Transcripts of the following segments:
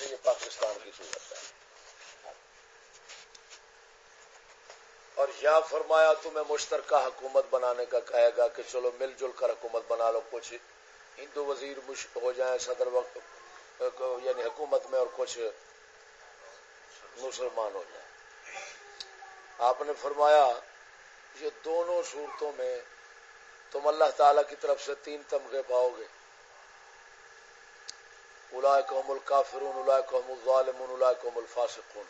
سے یہ پاکستان کی صورت ہے۔ اور یا فرمایا تمہیں مشترکہ حکومت بنانے کا کہے گا کہ چلو مل جل کر حکومت بنا لو، کچھ ہندو وزیر ہو جائیں صدر وقت یعنی حکومت میں اور کچھ مسلمان ہو جائیں۔ آپ نے فرمایا یہ دونوں صورتوں میں تم اللہ تعالی کی طرف سے تین تمغے پاؤ گے۔ الا قوم الکافرون الا قوم الظالمون الا قوم الفاسقون.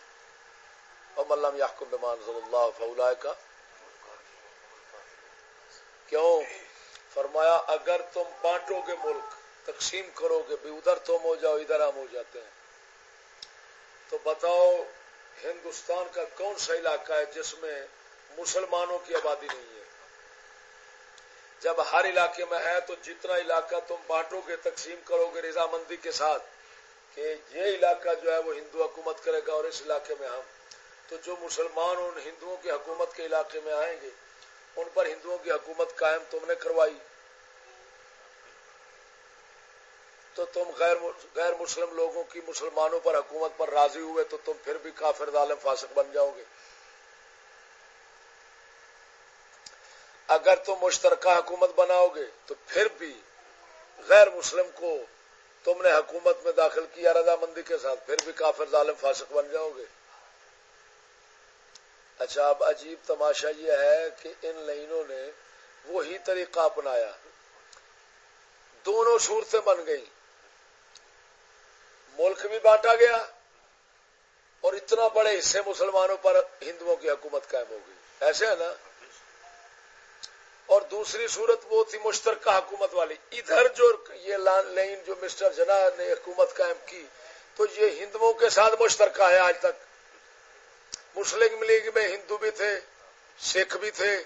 اور ملم یحکم بمان ضل اللہ فولا کا کیوں؟ فرمایا، اگر تم بانٹو گے ملک، تقسیم کرو گے، بھی ادھر تم ہو جاؤ، ادھر ہم ہو جاتے ہیں. تو بتاؤ، ہندوستان کا کون سا علاقہ ہے جس میں مسلمانوں کی آبادی نہیں ہے؟ جب ہر علاقے میں ہے تو جتنا علاقہ تم بانٹو گے، تقسیم کرو گے رضامندی کے ساتھ کہ یہ علاقہ جو ہے وہ ہندو حکومت کرے گا اور اس علاقے میں ہم۔ تو جو مسلمان ان ہندوؤں کی حکومت کے علاقے میں آئیں گے، ان پر ہندوؤں کی حکومت قائم تم نے کروائی۔ تو تم غیر غیر مسلم لوگوں کی مسلمانوں پر حکومت پر راضی ہوئے تو تم پھر بھی کافر ظالم فاسق بن جاؤ گے۔ اگر تم مشترکہ حکومت بناؤ گے تو پھر بھی غیر مسلم کو تم نے حکومت میں داخل کیا رضامندی کے ساتھ، پھر بھی کافر ظالم فاسق بن جاؤ گے۔ اچھا اب عجیب تماشا یہ ہے کہ ان لائنوں نے وہی طریقہ اپنایا۔ دونوں صورتیں بن گئیں۔ ملک بھی بانٹا گیا اور اتنا بڑے حصے مسلمانوں پر ہندوؤں کی حکومت قائم ہو گئی۔ ایسے ہے نا؟ اور دوسری صورت وہ تھی مشترکہ حکومت والی۔ ادھر جو یہ لائن جو مسٹر جنا نے حکومت قائم کی، تو یہ ہندوؤں کے ساتھ مشترکہ ہے آج تک۔ مسلم لیگ میں ہندو بھی تھے، سکھ بھی تھے۔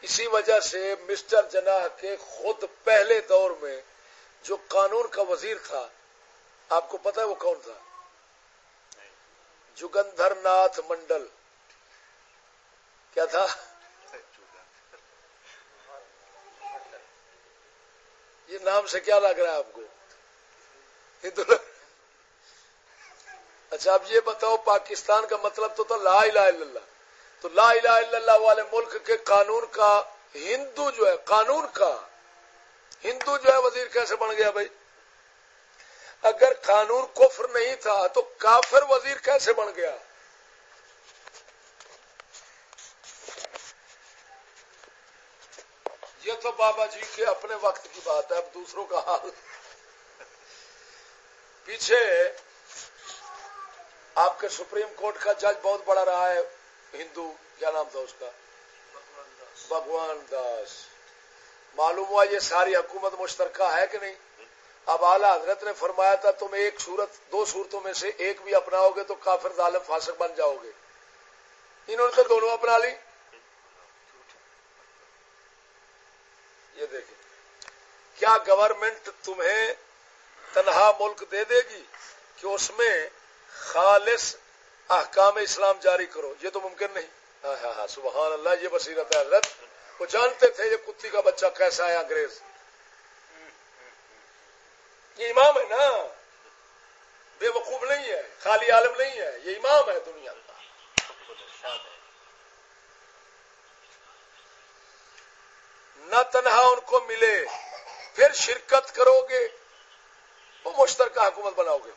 اسی وجہ سے مسٹر جنا کے خود پہلے دور میں جو قانون کا وزیر تھا، آپ کو پتا ہے وہ کون تھا؟ جگندر ناتھ منڈل۔ کیا تھا؟ یہ نام سے کیا لگ رہا ہے آپ کو؟ ہندو اچھا اب یہ بتاؤ، پاکستان کا مطلب تو تھا لا الہ الا اللہ۔ تو لا الہ الا اللہ والے ملک کے قانون کا ہندو جو ہے، قانون کا ہندو جو ہے وزیر کیسے بن گیا بھائی؟ اگر قانون کفر نہیں تھا تو کافر وزیر کیسے بن گیا؟ یہ تو بابا جی کے اپنے وقت کی بات ہے، اب دوسروں کا حال۔ پیچھے آپ کے سپریم کورٹ کا جج بہت بڑا رہا ہے، ہندو، کیا نام تھا اس کا؟ بھگوان داس۔ معلوم ہوا یہ ساری حکومت مشترکہ ہے کہ نہیں؟ اب اعلی حضرت نے فرمایا تھا، تم ایک صورت، دو صورتوں میں سے ایک بھی اپناؤ گے تو کافر ظالم فاسق بن جاؤ گے۔ انہوں نے تو دونوں اپنا لی۔ یہ دیکھیں کیا گورنمنٹ تمہیں تنہا ملک دے دے گی کہ اس میں خالص احکام اسلام جاری کرو؟ یہ تو ممکن نہیں۔ ہاں ہاں ہاں سبحان اللہ، یہ بصیرت ہے۔ حضرت، وہ جانتے تھے یہ کتی کا بچہ کیسا ہے انگریز۔ یہ امام ہے نا۔ بے وقوف نہیں ہے، خالی عالم نہیں ہے۔ یہ امام ہے دنیا۔ کا نہ تنہا ان کو ملے، پھر شرکت کرو گے وہ مشترکہ حکومت بناؤ گے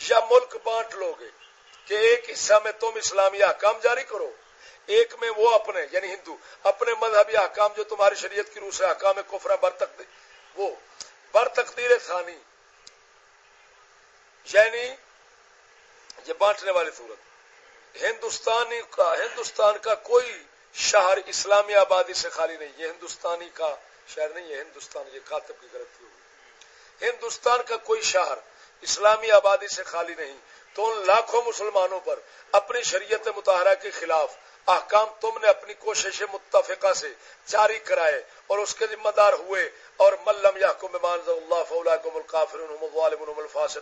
یا ملک بانٹ لو گے کہ ایک حصہ میں تم اسلامی احکام جاری کرو، ایک میں وہ اپنے یعنی ہندو، اپنے مذہبی احکام جو تمہاری شریعت کی روح سے احکام کفرا بر تک وہ بر تقدیر ثانی یعنی یہ بانٹنے والی صورت۔ ہندوستانی کا، ہندوستان کا کوئی شہر اسلامی آبادی سے خالی نہیں، یہ ہندوستانی کا شہر نہیں ہے ہندوستان، یہ کاتب کی غلطی ہوگی ہندوستان کا کوئی شہر اسلامی آبادی سے خالی نہیں، تو ان لاکھوں مسلمانوں پر اپنی شریعت متحرہ کے خلاف احکام تم نے اپنی کوشش متفقہ سے جاری کرائے اور اس کے ذمہ دار ہوئے۔ اور ملم یا اللہ فولا کو ملکافر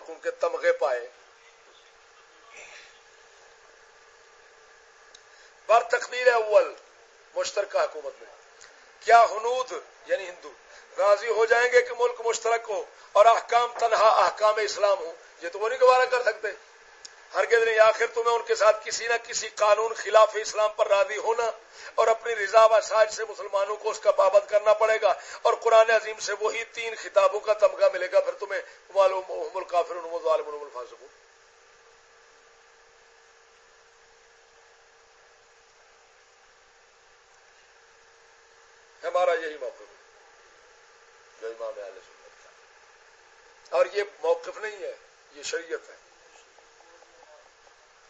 ان کے تمغے پائے۔ بر تقدیر اول مشترکہ حکومت میں۔ کیا ہنود یعنی ہندو راضی ہو جائیں گے کہ ملک مشترک ہو اور احکام تنہا احکام اسلام ہو یہ تو وہ نہیں گوارا کر سکتے۔ ہر کے دن آخر تمہیں ان کے ساتھ کسی نہ کسی قانون خلاف اسلام پر راضی ہونا اور اپنی رضا و ساج سے مسلمانوں کو اس کا پابند کرنا پڑے گا اور قرآن عظیم سے وہی تین خطابوں کا تمغہ ملے گا، پھر تمہیں کافر ہمارا یہی موقف ہے جو امام علیہ سنت کا اور یہ موقف نہیں ہے یہ شریعت ہے۔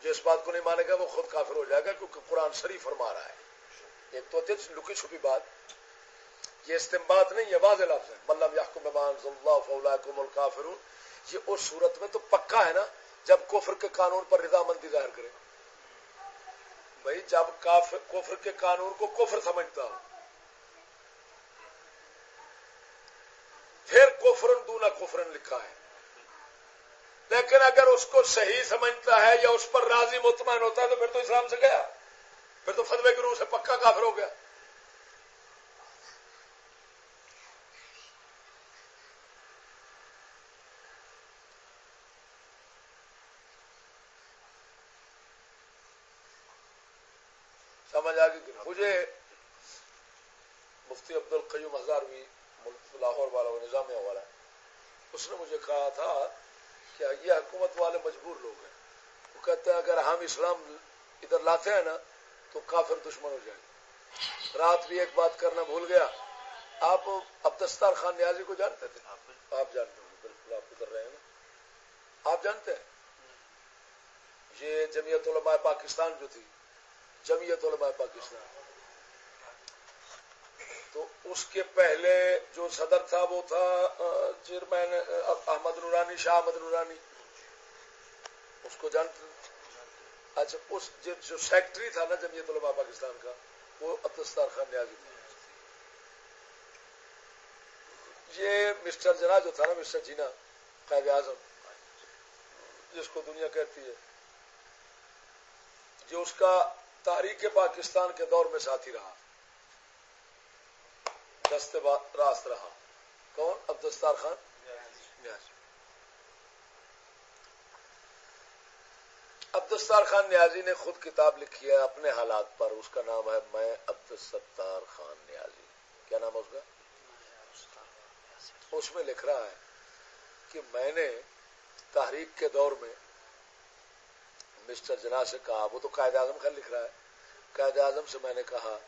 جو اس بات کو نہیں مانے گا وہ خود کافر ہو جائے گا کیونکہ قرآن شریف فرما رہا ہے۔ ایک تو لکی چھپی بات۔ یہ استمباد نہیں ہے واضح لفظ ہے۔ ملب یاقم اللہ کافر یہ اس صورت میں تو پکا ہے نا، جب کفر کے قانون پر رضامندی ظاہر کرے۔ بھائی، جب کفر کے قانون کو کفر سمجھتا ہو۔ پھر کفرن دونا کفرن لکھا ہے۔ لیکن اگر اس کو صحیح سمجھتا ہے یا اس پر راضی مطمئن ہوتا ہے تو پھر تو اسلام سے گیا۔ پھر تو فتوے کے روح سے پکا کافر ہو گیا۔ سمجھ آ گئی مجھے مفتی عبد القیوم ہزاروی ملک لاہور والا وہ نظامیہ والا اس نے مجھے کہا تھا کیا؟ یہ حکومت والے مجبور لوگ ہیں۔ وہ کہتے ہیں، اگر ہم اسلام ادھر لاتے ہیں نا، تو کافر دشمن ہو جائے گا رات بھی ایک بات کرنا بھول گیا۔ آپ اب دستار خان نیازی کو جانتے تھے؟ آپ جانتے ہیں بالکل آپ ادھر رہے ہیں نا۔ آپ جانتے ہیں؟ یہ جمعیت علماء پاکستان جو تھی، جمعیت علماء پاکستان۔ تو اس کے پہلے جو صدر تھا وہ تھا چیئرمین احمد نورانی، شاہ احمد نورانی۔ اس کو جانتے اچھا اس جو سیکٹری تھا نا جمعیت علماء پاکستان کا، وہ عبدالستار خان نیازی تھا یہ مسٹر جنا جو تھا نا، مسٹر جینا، قائد اعظم، جس کو دنیا کہتی ہے جو اس کا تاریخ پاکستان کے دور میں ساتھی رہا۔ دست راست رہا۔ کون؟ اب دستار خان؟ اب دستار خان نیازی نے خود کتاب لکھی ہے اپنے حالات پر۔ اس کا نام ہے میں عبد الستار خان نیازی۔ کیا نام ہے اس کا؟ اس میں لکھ رہا ہے کہ میں نے تحریک کے دور میں مسٹر جنا سے کہا وہ تو قائد اعظم کا لکھ رہا ہے۔ قائد اعظم سے میں نے کہا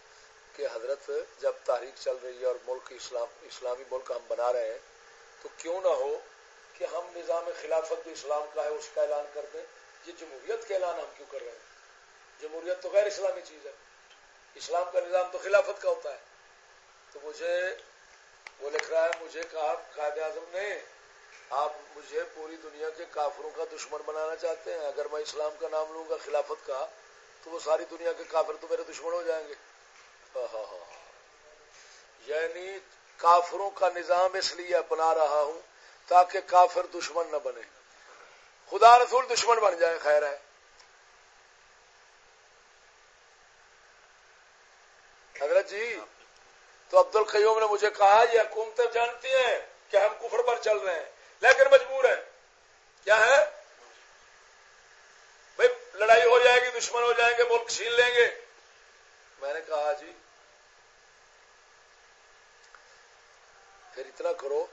کہ حضرت جب تاریخ چل رہی ہے اور ملک اسلام، اسلامی ملک ہم بنا رہے ہیں، تو کیوں نہ ہو کہ ہم نظام خلافت جو اسلام کا ہے، اس کا اعلان کر دیں۔ یہ جمہوریت کا اعلان ہم کیوں کر رہے ہیں؟ جمہوریت تو غیر اسلامی چیز ہے۔ اسلام کا نظام تو خلافت کا ہوتا ہے۔ تو مجھے وہ لکھ رہا ہے، مجھے کہا، قائد اعظم نے، آپ مجھے پوری دنیا کے کافروں کا دشمن بنانا چاہتے ہیں۔ اگر میں اسلام کا نام لوں گا، خلافت کا، تو وہ ساری دنیا کے کافر تو میرے دشمن ہو جائیں گے۔ یعنی کافروں کا نظام اس لیے بنا رہا ہوں تاکہ کافر دشمن نہ بنے۔ خدا رسول دشمن بن جائے خیر ہے۔ حضرت جی تو عبد القیوم نے مجھے کہا، یہ حکومتیں جانتی ہیں کہ ہم کفر پر چل رہے ہیں، لیکن مجبور ہیں۔ کیا ہے؟ بھائی، لڑائی ہو جائے گی، دشمن ہو جائیں گے، ملک چھین لیں گے۔ میں نے کہا جی پھر اتنا کرو،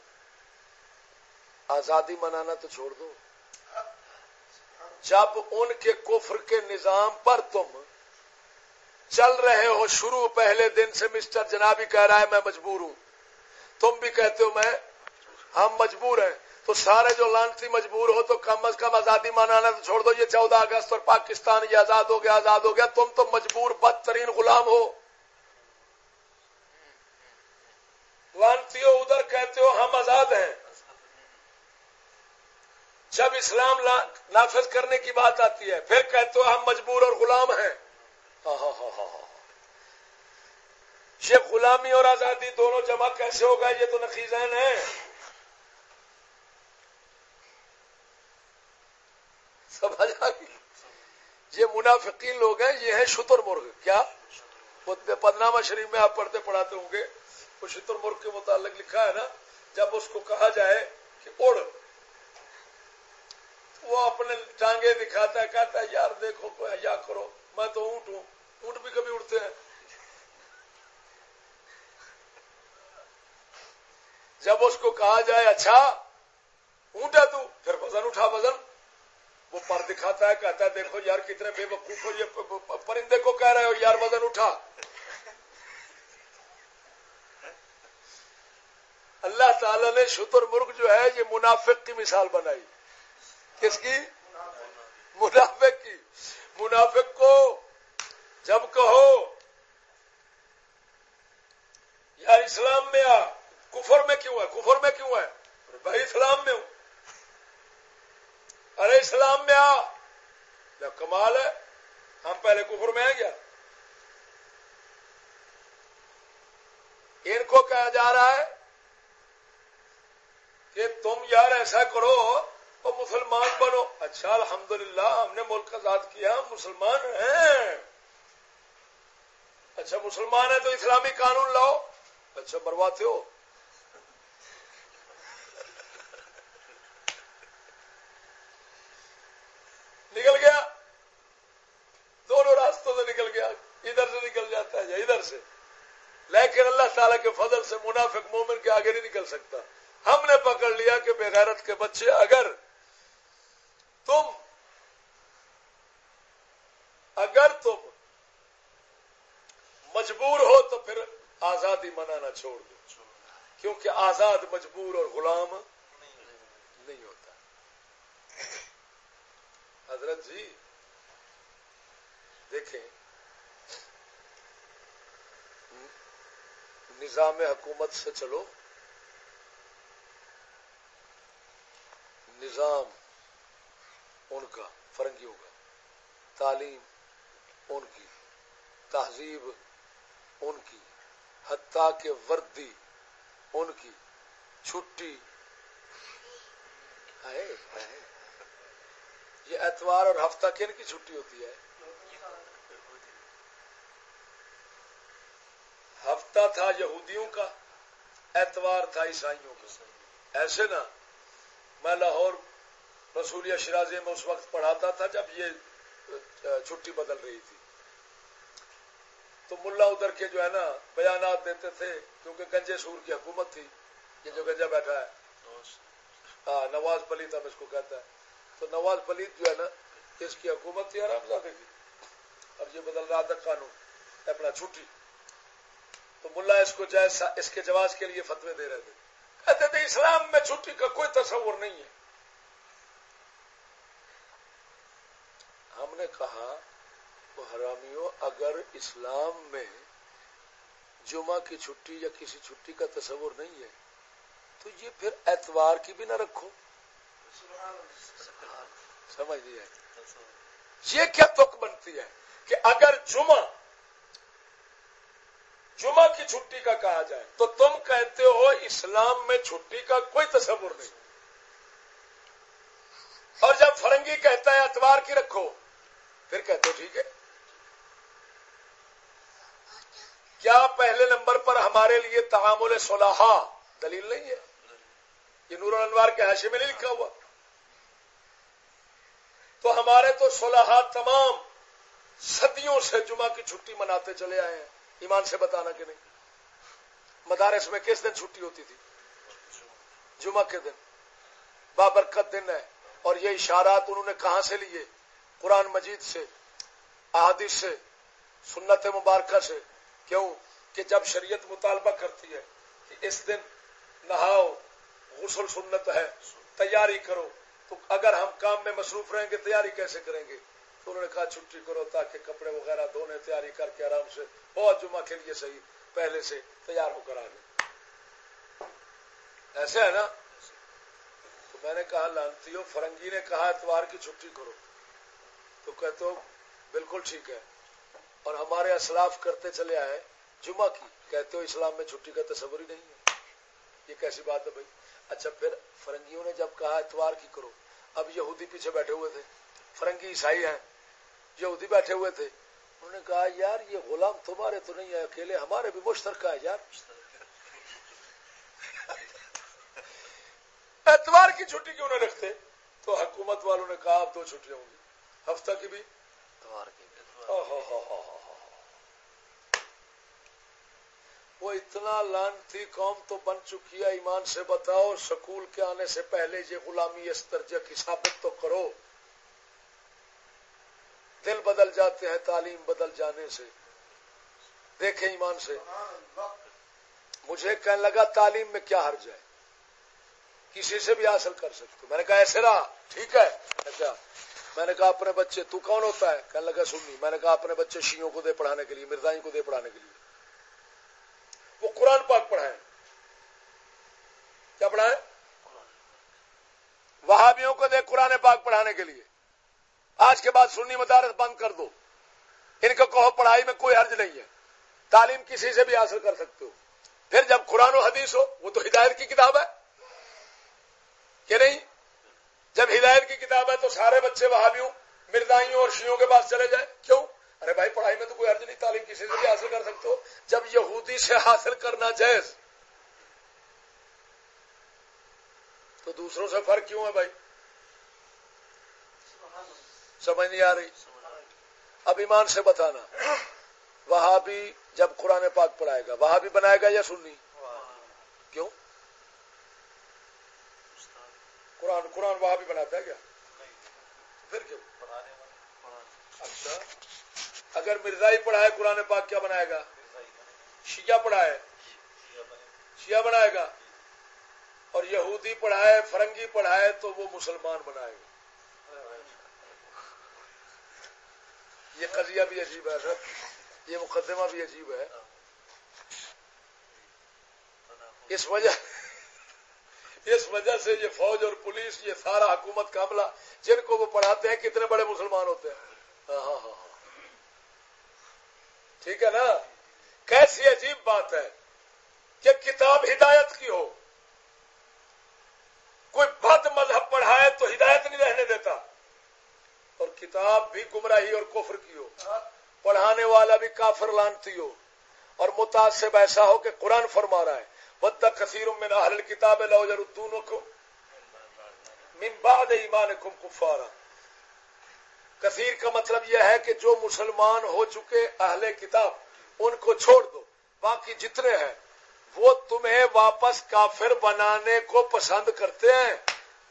آزادی منانا تو چھوڑ دو۔ جب ان کے کفر کے نظام پر تم چل رہے ہو، شروع پہلے دن سے مسٹر جنابی کہہ رہا ہے، میں مجبور ہوں۔ تم بھی کہتے ہو، میں، ہم مجبور ہیں۔ تو سارے جو لانسی مجبور ہو تو کم از کم آزادی منانا تو چھوڑ دو، یہ چودہ اگست اور پاکستان یہ آزاد ہو گیا، آزاد ہو گیا، تم تو مجبور بدترین غلام ہو۔ لانتی ہو ادھر کہتے ہو، ہم آزاد ہیں۔ جب اسلام نافذ کرنے کی بات آتی ہے، پھر کہتے ہو، ہم مجبور اور غلام ہیں۔ یہ غلامی اور آزادی دونوں جمع کیسے ہوگا یہ تو نقیزین ہیں۔ سمجھ آ گئی۔ یہ منافقین لوگ ہیں، یہ ہیں شتر مرغ۔ کیا؟ پدنامہ شریف میں آپ پڑھتے پڑھاتے ہوں گے۔ وہ شتر مرغ کے متعلق لکھا ہے نا، جب اس کو کہا جائے کہ اڑ۔ وہ اپنے ٹانگے دکھاتا ہے، کہتا ہے، یار دیکھو، یا کرو۔ میں تو اونٹ ہوں۔ اونٹ بھی کبھی اڑتے ہیں۔ جب اس کو کہا جائے اچھا اونٹ ہے تو پھر وزن اٹھا، وزن۔ وہ پر دکھاتا ہے، کہتا ہے، دیکھو یار کتنے بے وقوف ہو، یہ پرندے کو کہہ رہے ہو، یار وزن اٹھا۔ اللہ تعالی نے شتر مرغ جو ہے، یہ منافق کی مثال بنائی۔ کس کی؟ منافق کی۔ منافق کو جب کہو یار اسلام میں آ، کفر میں کیوں ہے؟ کفر میں کیوں ہے؟ بھائی اسلام میں ہوں۔ ارے اسلام میں آ کمال ہے، ہم پہلے کفر میں آئیں گیا ان کو کہا جا رہا ہے کہ تم یار ایسا کرو اور مسلمان بنو۔ اچھا الحمدللہ، ہم نے ملک آزاد کیا مسلمان ہیں۔ اچھا مسلمان ہے تو اسلامی قانون لاؤ۔ اچھا برواتے ہو نکل گیا دونوں راستوں سے نکل گیا ادھر سے نکل جاتا ہے یا ادھر سے۔ لیکن اللہ تعالی کے فضل سے منافق مومن کے آگے نہیں نکل سکتا۔ ہم نے پکڑ لیا کہ بغیرت کے بچے اگر تم اگر تم مجبور ہو تو پھر آزادی منانا چھوڑ دو۔ کیونکہ آزاد مجبور اور غلام نہیں ہوتا۔ حضرت جی دیکھیں۔ نظام حکومت سے چلو۔ نظام ان کا، فرنگیوں کا۔ تعلیم ان کی، تہذیب ان کی، حتیٰ کہ وردی ان کی۔ چھٹی۔ یہ اتوار اور ہفتہ کن کی چھٹی ہوتی ہے؟ ہفتہ تھا یہودیوں کا اتوار تھا عیسائیوں کا ایسے نا میں لاہور رسولیہ شرازی میں اس وقت پڑھاتا تھا جب یہ چھٹی بدل رہی تھی۔ تو ملا ادھر کے جو ہے نا بیانات دیتے تھے کیونکہ گنجے سور کی حکومت تھی یہ جو گنجا بیٹھا ہے۔ ہاں نواز پلیت ہم اس کو کہتا ہے۔ تو نواز پلیت جو ہے نا اس کی حکومت تھی آرام زیادہ کی اور یہ بدل رہا تھا قانون اپنا چھٹی۔ تو ملا اس کو جائے اس کے جواز کے لیے فتوے دے رہے تھے۔ کہتے تھے، اسلام میں چھٹی کا کوئی تصور نہیں ہے۔ ہم نے کہا حرامیوں اگر اسلام میں جمعہ کی چھٹی یا کسی چھٹی کا تصور نہیں ہے، تو یہ پھر اتوار کی بھی نہ رکھو۔ سمجھ لیا یہ کیا تک بنتی ہے کہ اگر جمعہ جمعہ کی چھٹی کا کہا جائے تو تم کہتے ہو اسلام میں چھٹی کا کوئی تصور نہیں۔ اور جب فرنگی کہتا ہے اتوار کی رکھو، پھر کہتے ہو ٹھیک ہے۔ کیا پہلے نمبر پر ہمارے لیے تعامل صلاحہ دلیل نہیں ہے؟ یہ نور الانوار کے حاشے میں نہیں لکھا ہوا۔ تو ہمارے تو صلاحہ تمام صدیوں سے جمعہ کی چھٹی مناتے چلے آئے ہیں۔ ایمان سے بتانا کہ نہیں۔ مدارس میں کس دن چھٹی ہوتی تھی؟ جمعہ کے دن۔ بابرکت دن ہے۔ اور یہ اشارات انہوں نے کہاں سے لیے؟ قرآن مجید سے، احادیث سے، سنت مبارکہ سے۔ کیوں؟ کہ جب شریعت مطالبہ کرتی ہے کہ اس دن نہاؤ، غسل سنت ہے، تیاری کرو، تو اگر ہم کام میں مصروف رہیں گے، تیاری کیسے کریں گے؟ تو انہوں نے کہا چھٹی کرو تاکہ کپڑے وغیرہ دھونے تیاری کر کے آرام سے بہت جمعہ کے لیے صحیح پہلے سے تیار ہو کر آ گئے ایسے ہے نا؟ تو میں نے کہا لانتی ہو فرنگی نے کہا اتوار کی چھٹی کرو۔ تو کہتے ہو بالکل ٹھیک ہے۔ اور ہمارے اسلاف کرتے چلے آئے جمعہ کی۔ کہتے ہو اسلام میں چھٹی کا تصور ہی نہیں ہے۔ یہ کیسی بات ہے بھائی؟ اچھا پھر فرنگیوں نے جب کہا اتوار کی کرو، اب یہودی پیچھے بیٹھے ہوئے تھے۔ فرنگی عیسائی ہیں۔ یہودی بیٹھے ہوئے تھے انہوں نے کہا یار یہ غلام تمہارے تو نہیں ہے اکیلے ہمارے بھی مشترکہ ہے یار. اتوار کی چھٹی کیوں نہ رکھتے؟ تو حکومت والوں نے کہا اب دو چھٹیاں ہوں گی۔ ہفتہ کی بھی؟ اتوار کی وہ اتنا لان تھی قوم تو بن چکی ہے ایمان سے بتاؤ سکول کے آنے سے پہلے یہ غلامی اس درجے کی ثابت تو کرو۔ دل بدل جاتے ہیں، تعلیم بدل جانے سے۔ دیکھیں ایمان سے۔ مجھے کہنے لگا، تعلیم میں کیا حرج ہے؟ کسی سے بھی حاصل کر سکتے میں نے کہا، ایسے رہا، ٹھیک ہے۔ اچھا میں نے کہا، اپنے بچے، تو کون ہوتا ہے؟ کہنے لگا، سنی۔ میں نے کہا، اپنے بچے شیوں کو دے پڑھانے کے لیے مرزائی کو دے پڑھانے کے لیے۔ وہ قرآن پاک پڑھائے۔ کیا پڑھائے؟ وہابیوں کو دے قرآن پاک پڑھانے کے لیے۔ آج کے بعد سنی مدارس بند کر دو۔ ان کو کہو پڑھائی میں کوئی حرج نہیں ہے۔ تعلیم کسی سے بھی حاصل کر سکتے ہو۔ پھر جب قرآن و حدیث ہو، وہ تو ہدایت کی کتاب ہے۔ کہ نہیں؟ جب ہدایت کی کتاب ہے تو سارے بچے وہابیوں، مردائیوں اور شیوں کے پاس چلے جائیں۔ کیوں؟ ارے بھائی، پڑھائی میں تو کوئی حرج نہیں۔ تعلیم کسی سے بھی حاصل کر سکتے ہو۔ جب یہودی سے حاصل کرنا جائز، تو دوسروں سے فرق کیوں ہے بھائی؟ سمجھ نہیں آ رہی۔ اب ایمان سے بتانا۔ وہاں بھی جب قرآن پاک پڑھائے گا وہاں بھی بنائے گا یا سننی کیوں؟ قرآن قرآن وہاں بھی بناتا ہے کیا؟ پھر کیوں؟ اچھا۔ اگر مرزائی پڑھائے، قرآن پاک کیا بنائے گا؟ شیعہ پڑھائے۔ شیعہ بنائے گا۔ اور یہودی پڑھائے، فرنگی پڑھائے تو وہ مسلمان بنائے گا۔ یہ قضیہ بھی عجیب ہے سر یہ مقدمہ بھی عجیب ہے۔ اس وجہ اس وجہ سے یہ فوج اور پولیس یہ سارا حکومت کا عملہ جن کو وہ پڑھاتے ہیں کتنے بڑے مسلمان ہوتے ہیں۔ ہاں ہاں ہاں, ہاں۔ ٹھیک ہے نا؟ کیسی عجیب بات ہے کہ کتاب ہدایت کی ہو۔ کوئی بد مذہب پڑھائے تو ہدایت نہیں رہنے دیتا۔ اور کتاب بھی گمراہی اور کفر کی ہو۔ پڑھانے والا بھی کافر لانتی ہو۔ اور متاثب ایسا ہو کہ قرآن فرما رہا ہے۔ بد کثیر من اہل کتاب لوجر کو من بعد ایمانکم کفارا کثیر کا مطلب یہ ہے کہ جو مسلمان ہو چکے اہل کتاب، ان کو چھوڑ دو۔ باقی جتنے ہیں، وہ تمہیں واپس کافر بنانے کو پسند کرتے ہیں۔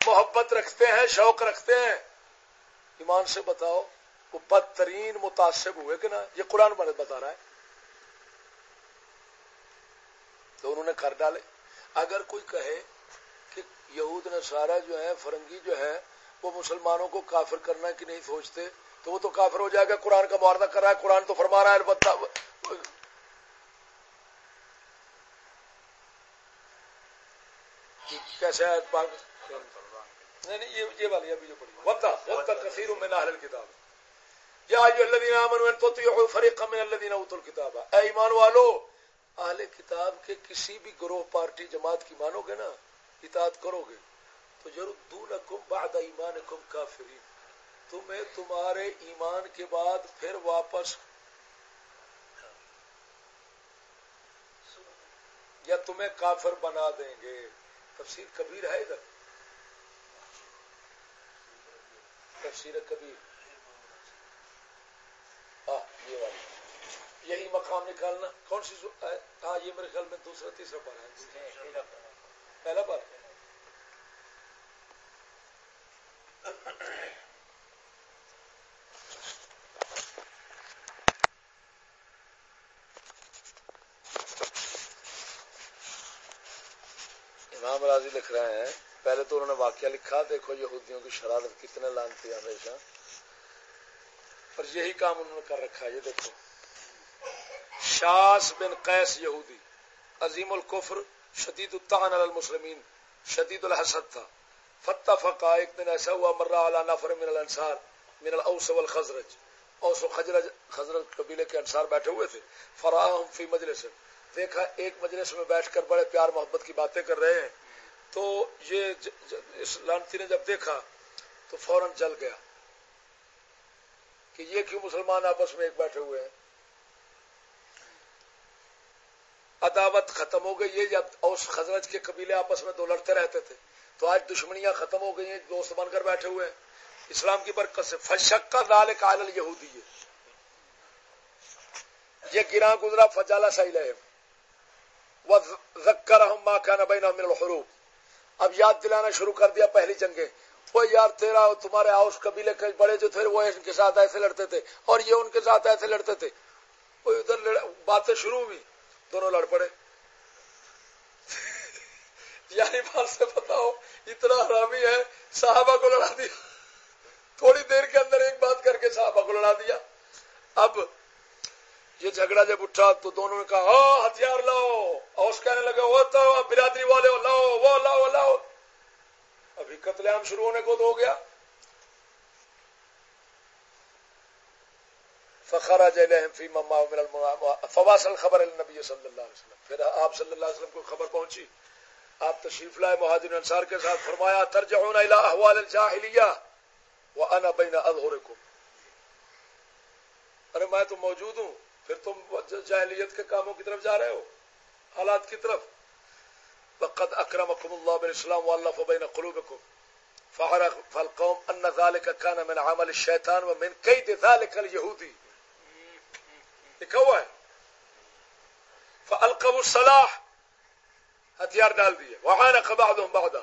محبت رکھتے ہیں، شوق رکھتے ہیں۔ ایمان سے بتاؤ وہ بدترین متاثر ہوئے کہ نا یہ قرآن بتا رہا ہے۔ تو انہوں نے کر ڈالے۔ اگر کوئی کہے کہ یہود نے جو ہے، فرنگی جو ہے، وہ مسلمانوں کو کافر کرنا کی نہیں سوچتے، تو وہ تو کافر ہو جائے گا، قرآن کا معاہدہ کر رہا ہے، قرآن تو فرما رہا ہے، البتہ کیسے نہیں نہیں، یہ یہ والی ابھی جو پڑھی وقت وقت کثیر من اہل الكتاب۔ یا ایھا الذین آمنوا ان تطیعوا فريقا من الذین اوتوا الكتاب۔ اے ایمان والو، اہل کتاب کے کسی بھی گروہ، پارٹی، جماعت کی مانو گے نا، اطاعت کرو گے۔ تو یردونکم بعد ایمانکم کافرین۔ تمہیں تمہارے ایمان کے بعد پھر واپس یا تمہیں کافر بنا دیں گے۔ تفسیر کبیر ہے ادھر۔ تفسیر کبیر ہاں یہ والی۔ یہی مقام نکالنا۔ کون سی ہاں یہ میرے خیال میں دوسرا، تیسرا بار ہے۔ پہلا بار امام راضی لکھ رہے ہیں۔ پہلے تو انہوں نے واقعہ لکھا، دیکھو یہودیوں کی شرارت کتنے لانتی ہمیشہ۔ اور یہی کام انہوں نے کر رکھا یہ دیکھو۔ شاس بن قیس یہودی، عظیم القفر شدید الطعن علی المسلمین، شدید الحسد تھا۔ فتح فقا ایک دن ایسا ہوا مرہ علی نفر من الانصار، من الاوس والخزرج۔ اوس و خزرج خزرج قبیلے کے انصار بیٹھے ہوئے تھے۔ فراہم فی مجلس۔ دیکھا، ایک مجلس میں بیٹھ کر بڑے پیار محبت کی باتیں کر رہے ہیں۔ تو یہ اس لانتی نے جب دیکھا تو فوراً جل گیا کہ یہ کیوں مسلمان آپس میں ایک بیٹھے ہوئے ہیں؟ عداوت ختم ہو گئی ہے جب اس خزرج کے قبیلے آپس میں دو لڑتے رہتے تھے۔ تو آج دشمنیاں ختم ہو گئی ہیں دوست بن کر بیٹھے ہوئے ہیں۔ اسلام کی برکت سے فشک کا دال کالل یہودی ہے یہ گرا گزرا فجالا سہیل وہ زکر ماں کا نبین الحروب۔ اب یاد دلانا شروع کر دیا پہلی جنگیں۔ وہ یار تیرا تمہارے آؤس قبیلے کے بڑے جو تھے، وہ ان کے ساتھ ایسے لڑتے تھے۔ اور یہ ان کے ساتھ ایسے لڑتے تھے۔ وہ ادھر باتیں شروع ہوئی دونوں لڑ پڑے۔ یعنی بات سے بتاؤ، اتنا حرامی ہے، صحابہ کو لڑا دیا۔ تھوڑی دیر کے اندر ایک بات کر کے صحابہ کو لڑا دیا۔ اب یہ جھگڑا جب اٹھا تو دونوں نے کہا ہتھیار لاؤ۔ اوس کہنے لگے وہ برادری والے ہو، لاؤ، وہ لاؤ لاؤ۔ ابھی قتل عام شروع ہونے کو تو ہو گیا۔ فخرج الہم فی مما من فواصل خبر النبی صلی اللہ علیہ وسلم۔ پھر آپ صلی اللہ علیہ وسلم کو خبر پہنچی۔ آپ تشریف لائے، مہاجر انصار کے ساتھ فرمایا، ترجعون الى احوال الجاہلیہ وانا بین اظہرکم۔ ارے، میں تو موجود ہوں۔ پھر تم جاہلیت کے کاموں کی طرف جا رہے ہو، حالات کی طرف۔ وقد اکرمکم اللہ بالاسلام واللہ بین قلوبکم فعرف فالقوم ان ذلك كان من عمل الشیطان ومن قید ذلك اليهودی لکھا ہوا ہے۔ فالقب الصلاح۔ ہتھیار ڈال دیے۔ وہاں خبا دوں بہدا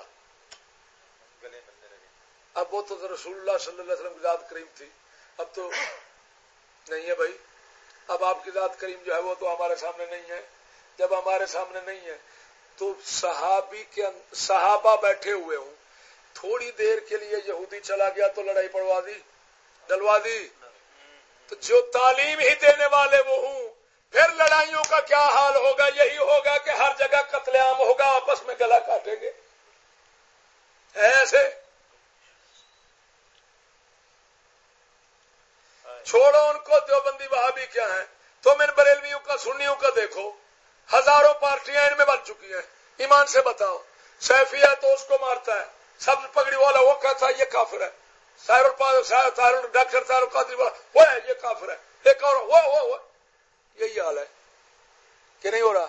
اب وہ تو رسول اللہ صلی اللہ علیہ وسلم کی ذات کریم تھی۔ اب تو نہیں ہے بھائی۔ اب آپ کی ذات کریم جو ہے وہ تو ہمارے سامنے نہیں ہے۔ جب ہمارے سامنے نہیں ہے، تو صحابی کے صحابہ بیٹھے ہوئے ہوں۔ تھوڑی دیر کے لیے یہودی چلا گیا تو لڑائی پڑوا دی، ڈلوا دی۔ تو جو تعلیم ہی دینے والے وہ ہوں۔ پھر لڑائیوں کا کیا حال ہوگا؟ یہی ہوگا کہ ہر جگہ قتل عام ہوگا، آپس میں گلا کاٹیں گے۔ ایسے چھوڑو ان کو، دیوبندی وہاں بھی کیا ہے تو ان بریلویوں کا، سنیوں کا دیکھو۔ ہزاروں پارٹیاں ان میں بن چکی ہیں۔ ایمان سے بتاؤ سیفی ہے تو اس کو مارتا ہے۔ سب پگڑی والا وہ کہتا ہے، یہ کافر ہے۔ ڈاکٹر وہ ہے، یہ کافر ہے۔ ایک اور، وہ وہ وہ۔ یہی حال ہے۔ کہ نہیں ہو رہا؟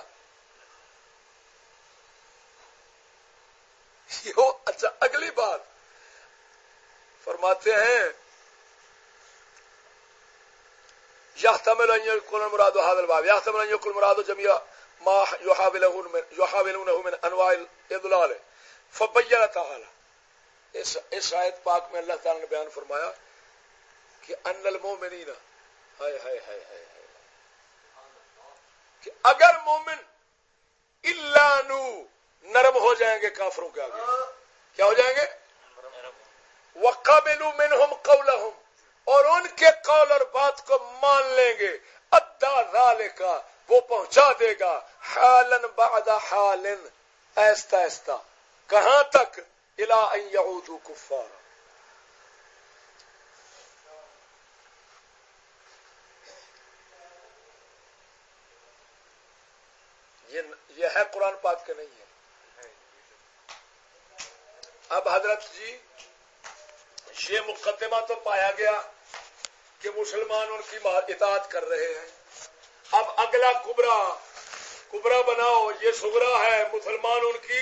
اچھا اگلی بات۔ فرماتے ہیں یا تمل کل مراد حاضل باب یا تمل کل مراد جمیا ما يحاولون انواع الاضلال فبين تعالى اس اس آیت پاک میں اللہ تعالی نے بیان فرمایا کہ ان المومنین ہائے ہائے ہائے ہائے کہ اگر مومن نو نرم ہو جائیں گے کافروں کے آگے. کیا ہو جائیں گے؟ وقابل منہم قولہم اور ان کے قول اور بات کو مان لیں گے۔ ادا رال کا وہ پہنچا دے گا۔ حالن بعد حالن ایستا ایستا کہاں تک؟ الا ان يعودوا یہ ہے قرآن پاک کے نہیں ہے۔ اب حضرت جی یہ مقدمہ تو پایا گیا کہ مسلمان ان کی اطاعت کر رہے ہیں۔ اب اگلا کبرا کبرا بناؤ، یہ سگرا ہے، مسلمان ان کی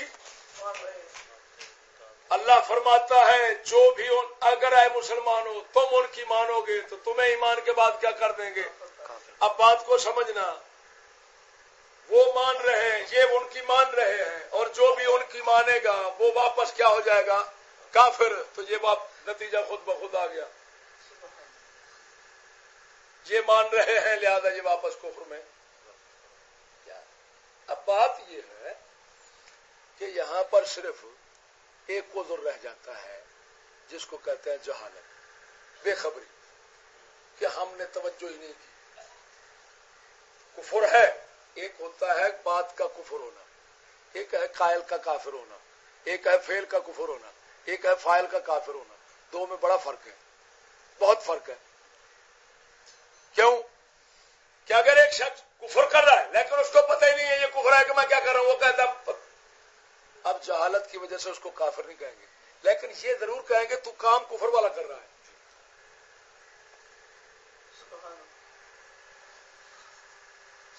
اللہ فرماتا ہے، جو بھی اگر آئے مسلمان ہو، تم ان کی مانو گے تو تمہیں ایمان کے بعد کیا کر دیں گے؟ اب بات کو سمجھنا، وہ مان رہے ہیں، یہ ان کی مان رہے ہیں اور جو بھی ان کی مانے گا، وہ واپس کیا ہو جائے گا؟ کافر۔ تو یہ نتیجہ خود بخود آ گیا۔ یہ مان رہے ہیں، لہذا یہ واپس کفر میں۔ اب بات یہ ہے کہ یہاں پر صرف ایک عذر رہ جاتا ہے، جس کو کہتے ہیں جہالت، بے خبری، کہ ہم نے توجہ ہی نہیں کی۔ کفر ہے، ایک ہوتا ہے بات کا کفر ہونا، ایک ہے قائل کا کافر ہونا، ایک ہے فیل کا کفر ہونا، ایک ہے فائل کا کافر ہونا۔ دو میں بڑا فرق ہے، بہت فرق ہے۔ کیوں؟ کہ اگر ایک شخص کفر کر رہا ہے، لیکن اس کو پتہ ہی نہیں ہے یہ کفر ہے کہ میں کیا کر رہا ہوں، وہ کہتا ہے، اب جہالت کی وجہ سے اس کو کافر نہیں کہیں گے۔ لیکن یہ ضرور کہیں گے، تو کام کفر والا کر رہا ہے۔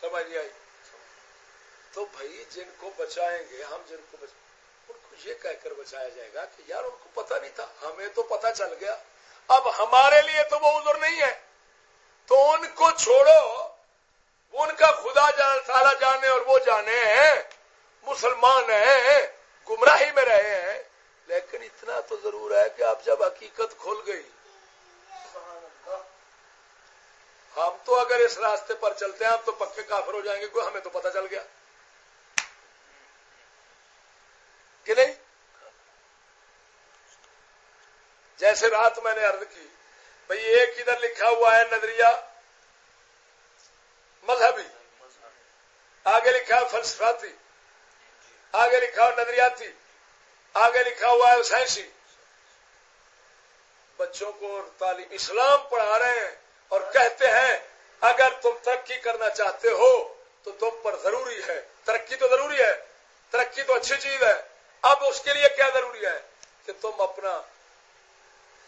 سمجھ نہیں آئی؟ تو بھائی، جن کو بچائیں گے، ہم جن کو بچائیں گے ان کو یہ کہہ کر بچایا جائے گا کہ یار ان کو پتہ نہیں تھا، ہمیں تو پتہ چل گیا۔ اب ہمارے لیے تو وہ عذر نہیں ہے۔ تو ان کو چھوڑو۔ ان کا خدا جان، سارا جانے اور وہ جانے ہیں۔ مسلمان ہیں، گمراہی میں رہے ہیں۔ لیکن اتنا تو ضرور ہے کہ اب جب حقیقت کھل گئی۔ ہم تو اگر اس راستے پر چلتے ہیں، ہم تو پکے کافر ہو جائیں گے، کوئی ہمیں تو پتہ چل گیا۔ کہ نہیں؟ جیسے رات میں نے عرض کی، بھئی ایک ادھر لکھا ہوا ہے، نظریہ مذہبی۔ آگے لکھا ہے فلسفاتی۔ آگے لکھا ہوا نظریاتی۔ آگے لکھا ہوا ہے سائنسی۔ بچوں کو تعلیم، اسلام پڑھا رہے ہیں اور کہتے ہیں، اگر تم ترقی کرنا چاہتے ہو تو تم پر ضروری ہے۔ ترقی تو ضروری ہے۔ ترقی تو اچھی چیز ہے۔ اب اس کے لیے کیا ضروری ہے کہ تم اپنا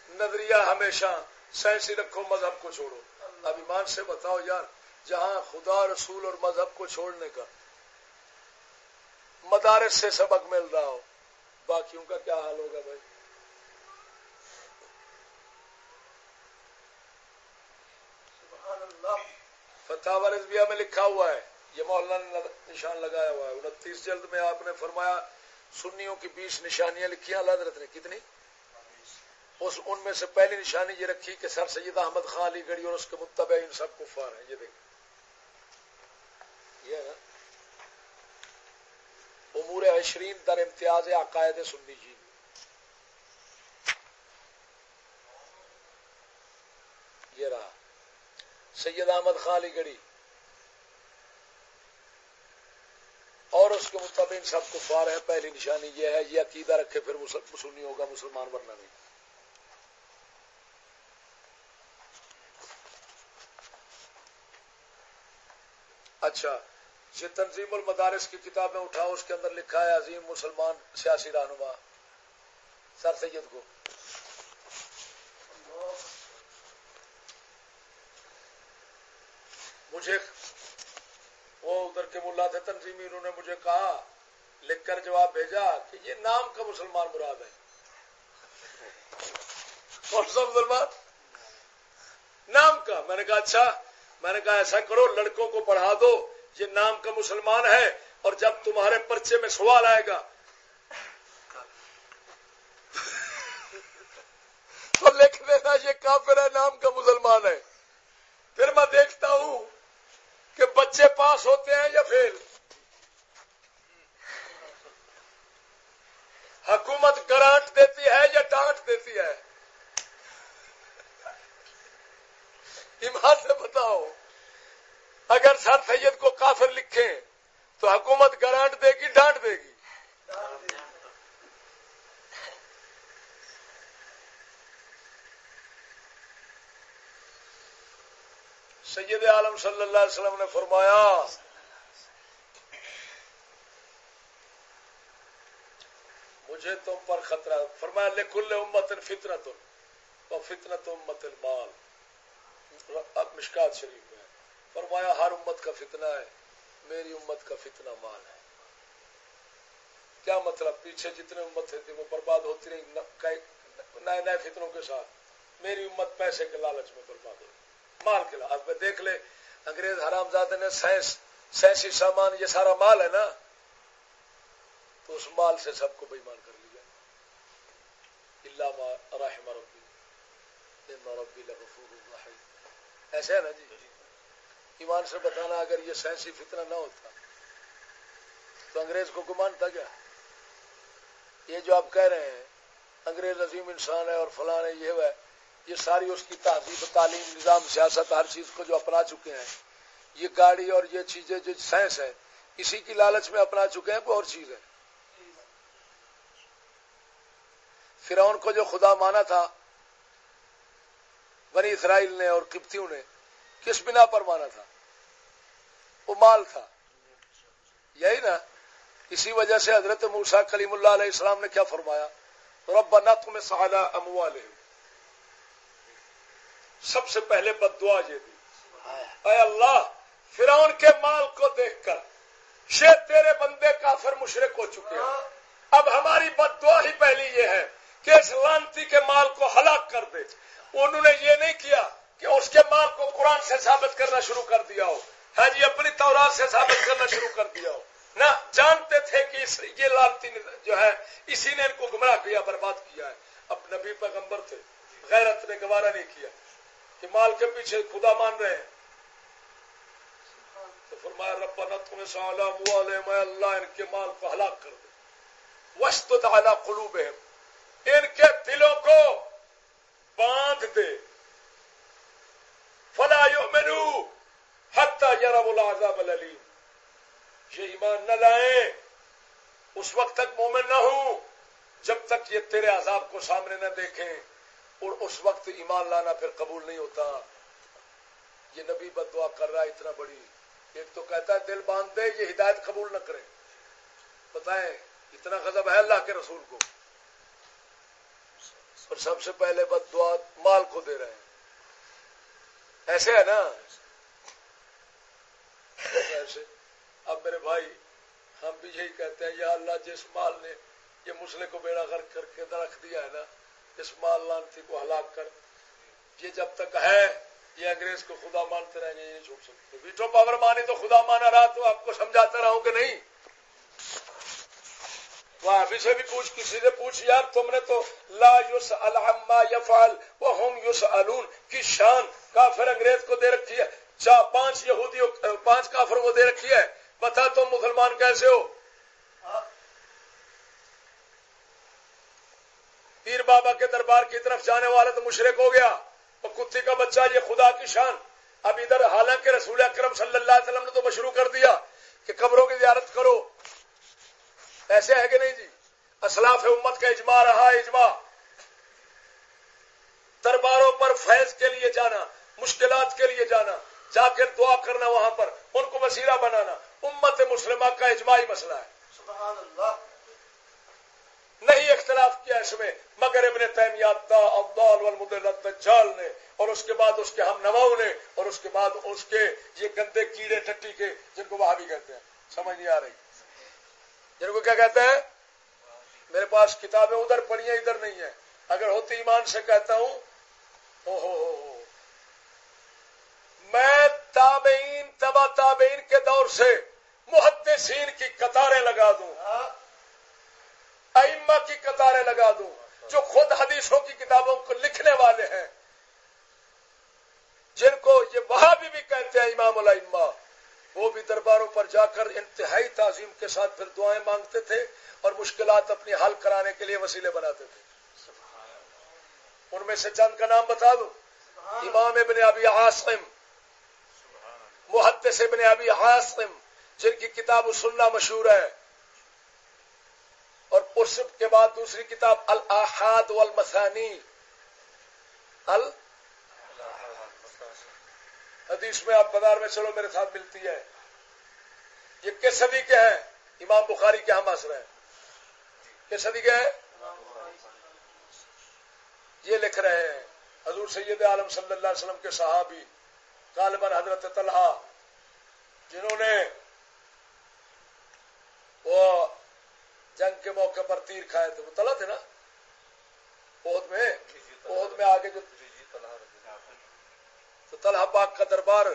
نظریہ ہمیشہ سائنسی رکھو مذہب کو چھوڑو۔ اب ایمان سے بتاؤ یار جہاں خدا رسول اور مذہب کو چھوڑنے کا مدارس سے سبق مل رہا ہو باقیوں کا کیا حال ہوگا بھائی؟ فتح رضویہ میں لکھا ہوا ہے یہ مولانا نے نشان لگایا ہوا ہے۔ انتیس جلد میں آپ نے فرمایا سنیوں کی بیس نشانیاں لکھی اللہ حضرت نے کتنی؟ اس ان میں سے پہلی نشانی یہ رکھی کہ سر سید احمد خان علی گڑھی اور اس کے متبع ان سب کفار ہیں۔ یہ دیکھیں۔ یہ نا۔ امور عشرین در امتیاز عقائد سنی جی۔ یہ رہا۔ سید احمد خان علی گڑھی اور اس کے مطابق سب کفار ہیں، پہلی نشانی یہ ہے، یہ عقیدہ رکھے، پھر سنی ہوگا، مسلمان ورنہ نہیں۔ اچھا یہ تنظیم المدارس کی کتابیں اٹھاؤ، اس کے اندر لکھا ہے عظیم مسلمان سیاسی رہنما، سر سید کو۔ مجھے وہ ادھر کے ملا تھے تنظیمی، انہوں نے مجھے کہا، لکھ کر جواب بھیجا کہ یہ نام کا مسلمان مراد ہے۔ کون سا مسلمان نام کا۔ میں نے کہا اچھا۔ میں نے کہا، ایسا کرو، لڑکوں کو پڑھا دو، یہ نام کا مسلمان ہے اور جب تمہارے پرچے میں سوال آئے گا۔ تو لکھ دینا، یہ کافر ہے، نام کا مسلمان ہے۔ پھر میں دیکھتا ہوں کہ بچے پاس ہوتے ہیں یا فیل؟ حکومت گرانٹ دیتی ہے یا ڈانٹ دیتی ہے؟ ایمان سے بتاؤ، اگر سر سید کو کافر لکھیں تو حکومت گرانٹ دے گی، ڈانٹ دے گی؟ سید عالم صلی اللہ علیہ وسلم نے فرمایا، مجھے تم پر خطرہ، فرمایا لکھل امت فطرت تو فطرت امت المال۔ اب مشکات شریف میں فرمایا، ہر امت کا فتنہ ہے، میری امت کا فتنہ مال ہے۔ کیا مطلب؟ پیچھے جتنے امت تھے، وہ برباد ہوتی رہی نئے نئے فتنوں کے ساتھ۔ میری امت پیسے کے لالچ میں برباد ہوئی۔ مال کے لحاظ میں دیکھ لے انگریز حرام زادے نے سائنس سائنسی سامان یہ سارا مال ہے نا تو اس مال سے سب کو بےمان کر لیا۔ اللہ رحم ربی ربی ایسے ہے نا جی؟ ایمان سے بتانا اگر یہ سائنسی فتنہ نہ ہوتا تو انگریز کو گمان تھا کیا؟ یہ جو آپ کہہ رہے ہیں انگریز عظیم انسان ہے اور فلاں یہ ہے۔ یہ ساری اس کی تہذیب، تعلیم، نظام، سیاست، ہر چیز کو جو اپنا چکے ہیں، یہ گاڑی اور یہ چیزیں جو سائنس ہے، اسی کی لالچ میں اپنا چکے ہیں کوئی اور چیز ہے۔ فرعون کو جو خدا مانا تھا، بنی اسرائیل نے اور کپتیوں نے، کس بنا پر مانا تھا؟ وہ مال تھا۔ یہی نا، اسی وجہ سے حضرت موسا کلیم اللہ علیہ السلام نے کیا فرمایا؟ ربنا تمہیں سہانا اموال سب سے پہلے بد دعا یہ دی۔ اے اللہ فرعون کے مال کو دیکھ کر یہ تیرے بندے کافر مشرق ہو چکے ہیں۔ اب ہماری بد دعا ہی پہلی یہ ہے کہ اس لانتی کے مال کو ہلاک کر دے۔ انہوں نے یہ نہیں کیا کہ اس کے مال کو قرآن سے ثابت کرنا شروع کر دیا ہو۔ ہاں جی اپنی تورات سے ثابت کرنا شروع کر دیا ہو۔ نہ جانتے تھے کہ یہ لالتی جو ہے اسی نے ان کو گمراہ کیا برباد کیا ہے۔ اب نبی پیغمبر تھے غیرت نے گوارا نہیں کیا۔ کہ مال کے پیچھے خدا مان رہے ہیں۔ تو فرمایا، ربنا تمہیں سلام علیہ میں اللہ ان کے مال کو ہلاک کر دے وسط تعالی قلوب ان کے دلوں کو باندھ دے۔ فلا یؤمنو حتی یرب العذاب العلیم یہ ایمان نہ لائیں۔ اس وقت تک مومن نہ ہوں۔ جب تک یہ تیرے عذاب کو سامنے نہ دیکھیں۔ اور اس وقت ایمان لانا پھر قبول نہیں ہوتا۔ یہ نبی بد دعا کر رہا ہے اتنا بڑی۔ ایک تو کہتا ہے دل باندھ دے، یہ ہدایت قبول نہ کرے۔ بتائیں، اتنا غضب ہے اللہ کے رسول کو۔ اور سب سے پہلے بد دعا مال کو دے رہے ہیں۔ ایسے ہے نا۔ ایسے۔ اب میرے بھائی، ہم بھی یہی کہتے ہیں، یا اللہ جس مال نے یہ مسلے کو بیڑا غرق کر کے رکھ دیا ہے نا اس مال لانتی کو ہلاک کر۔ یہ جب تک ہے، یہ انگریز کو خدا مانتے رہیں گے، یہ نہیں چھوڑ سکتے۔ ویٹو پاور مانی تو خدا مانا رہا، تو آپ کو سمجھاتا رہا ہوں کہ نہیں۔ وہ ابھی سے بھی پوچھ، کسی سے پوچھ، یار تم نے تو لا یوس الحما یفال وہ ہوم یوس کی شان کافر انگریز کو دے رکھی ہے۔ چار پانچ یہودی پانچ کافر کو دے رکھی ہے۔ بتا تم مسلمان کیسے ہو؟ بابا کے دربار کی طرف جانے والا تو مشرق ہو گیا۔ اور کتی کا بچہ یہ خدا کی شان۔ اب ادھر حالانکہ رسول اکرم صلی اللہ علیہ وسلم نے تو مشروع کر دیا کہ قبروں کی زیارت کرو۔ ایسے ہے کہ نہیں جی؟ اسلاف امت کا اجماع رہا، اجماع۔ درباروں پر فیض کے لیے جانا، مشکلات کے لیے جانا، جا کر دعا کرنا وہاں پر، ان کو وسیلہ بنانا۔ امت مسلمہ کا اجماعی مسئلہ ہے۔ سبحان اللہ۔ نہیں اختلاف کیا اس میں، مگر ابن تیمیات والمدلت نے، اور اس کے بعد اس کے ہم نواؤں نے، اور اس کے بعد اس کے یہ گندے کیڑے ٹٹی کے، جن کو وہاں بھی کہتے ہیں۔ سمجھ نہیں آ رہی۔ جن کو کیا کہتے ہیں؟ میرے پاس کتابیں ادھر پڑھی ہیں، ادھر نہیں ہے اگر ہوتی ایمان سے کہتا ہوں او ہو ہو ہو۔ میں تابعین، تبا تابعین کے دور سے محدثین کی قطاریں لگا دوں۔ ائمہ کی قطاریں لگا دوں جو خود حدیثوں کی کتابوں کو لکھنے والے ہیں۔ جن کو یہ وہاں بھی بھی کہتے ہیں امام الما وہ بھی درباروں پر جا کر انتہائی تعظیم کے ساتھ پھر دعائیں مانگتے تھے اور مشکلات اپنی حل کرانے کے لیے وسیلے بناتے تھے۔ ان میں سے چند کا نام بتا دوں امام ابن ابی عاصم، محدث ابن ابی عاصم، جن کی کتاب سننا مشہور ہے۔ اس کے بعد دوسری کتاب الحاد والمثانی. ال حدیث میں آپ بازار میں چلو، میرے ساتھ ملتی ہے۔ یہ کس صدی کے ہیں امام بخاری کے ہم اثر ہیں۔ کس صدی کے ہیں یہ لکھ رہے ہیں۔ حضور سید عالم صلی اللہ علیہ وسلم کے صحابی، غالباً حضرت طلحہ، جنہوں نے وہ جنگ کے موقع پر تیر کھائے تھے وہ تلا تھے نا؟ پود میں پود میں آگے جو تو طلحہ پاک کا دربار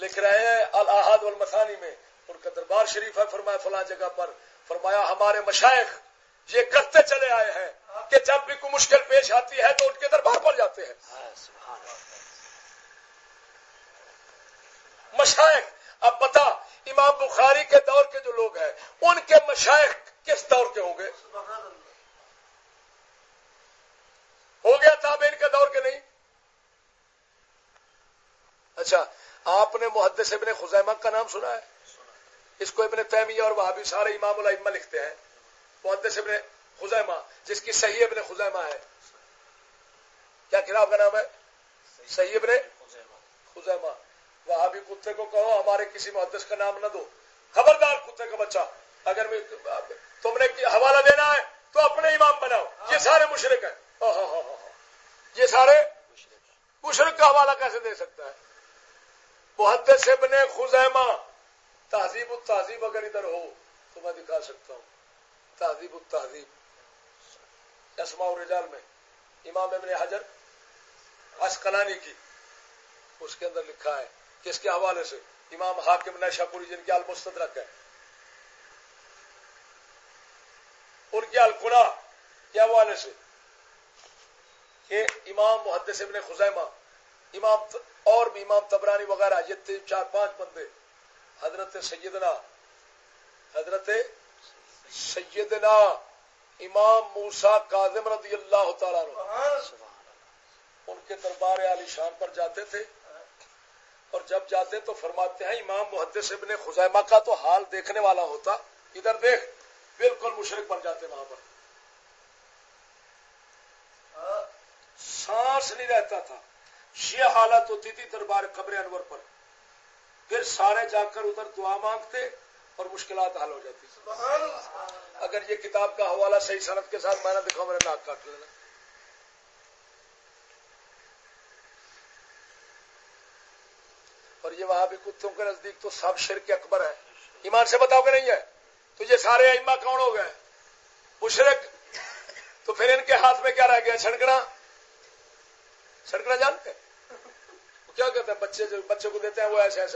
لکھ رہے ہیں الحاد المسانی میں۔ ان کا دربار شریف ہے فرمایا فلاں جگہ پر۔ فرمایا ہمارے مشائق یہ کرتے چلے آئے ہیں کہ جب بھی کوئی مشکل پیش آتی ہے تو ان کے دربار پر جاتے ہیں۔ مشائق اب پتا امام بخاری کے دور کے جو لوگ ہیں ان کے مشائق کس دور کے ہوں گے؟ ہو گیا تابین کے دور کے نہیں؟ اچھا آپ نے محدث ابن خزیمہ کا نام سنا ہے؟ اس کو ابن تیمیہ اور وہاں بھی سارے امام الما لکھتے ہیں۔ محدث ابن خزیمہ، جس کی صحیح ابن خزیمہ ہے۔ کیا کتاب کا نام ہے؟ صحیح ابن خزیمہ۔ وہاں بھی کتے کو کہو، ہمارے کسی محدث کا نام نہ دو۔ خبردار کتے کا بچہ۔ اگر تم نے حوالہ دینا ہے تو اپنے امام بناؤ۔ یہ سارے مشرق ہیں۔ یہ سارے مشرق کا حوالہ کیسے دے سکتا ہے؟ محدث ابن خزیمہ تہذیب التہذیب اگر ادھر ہو تو میں دکھا سکتا ہوں۔ تہذیب التہذیب۔ اسماء الرجال میں امام ابن حجر اسکلانی کی اس کے اندر لکھا ہے۔ کس کے حوالے سے؟ امام حاکم نشا پوری جن کے المستدرک ہے۔ ان کے القنا کے حوالے سے کہ امام محدث ابن خزیمہ، امام اور بھی امام تبرانی وغیرہ، یہ تین، چار، پانچ بندے، حضرت سیدنا حضرت سیدنا امام موسا کاظم رضی اللہ تعالیٰ ان کے دربار علی شان پر جاتے تھے۔ اور جب جاتے تو فرماتے ہیں، امام محدث ابن خزیمہ کا تو حال دیکھنے والا ہوتا۔ ادھر دیکھ۔ بالکل مشرق بن جاتے وہاں پر۔ سانس نہیں رہتا تھا۔ یہ حالت ہوتی تھی دربار قبر انور پر۔ پھر سارے جا کر ادھر دعا مانگتے اور مشکلات حل ہو جاتی۔ اگر یہ کتاب کا حوالہ صحیح صنعت کے ساتھ میں نے دکھاؤ میرا ناک کاٹ لینا۔ اور یہ وہاں بھی کتوں کے نزدیک تو سب شرک اکبر ہے ایمان سے بتاؤ کہ نہیں ہے؟ تو یہ سارے اما کون ہو گئے؟ مشرق تو پھر ان کے ہاتھ میں کیا رہ گیا؟ چھڑکنا؟ چھڑکنا جانتے؟ کیا کہتے ہیں؟ بچے جو بچے کو دیتے ہیں وہ ایسے ایسے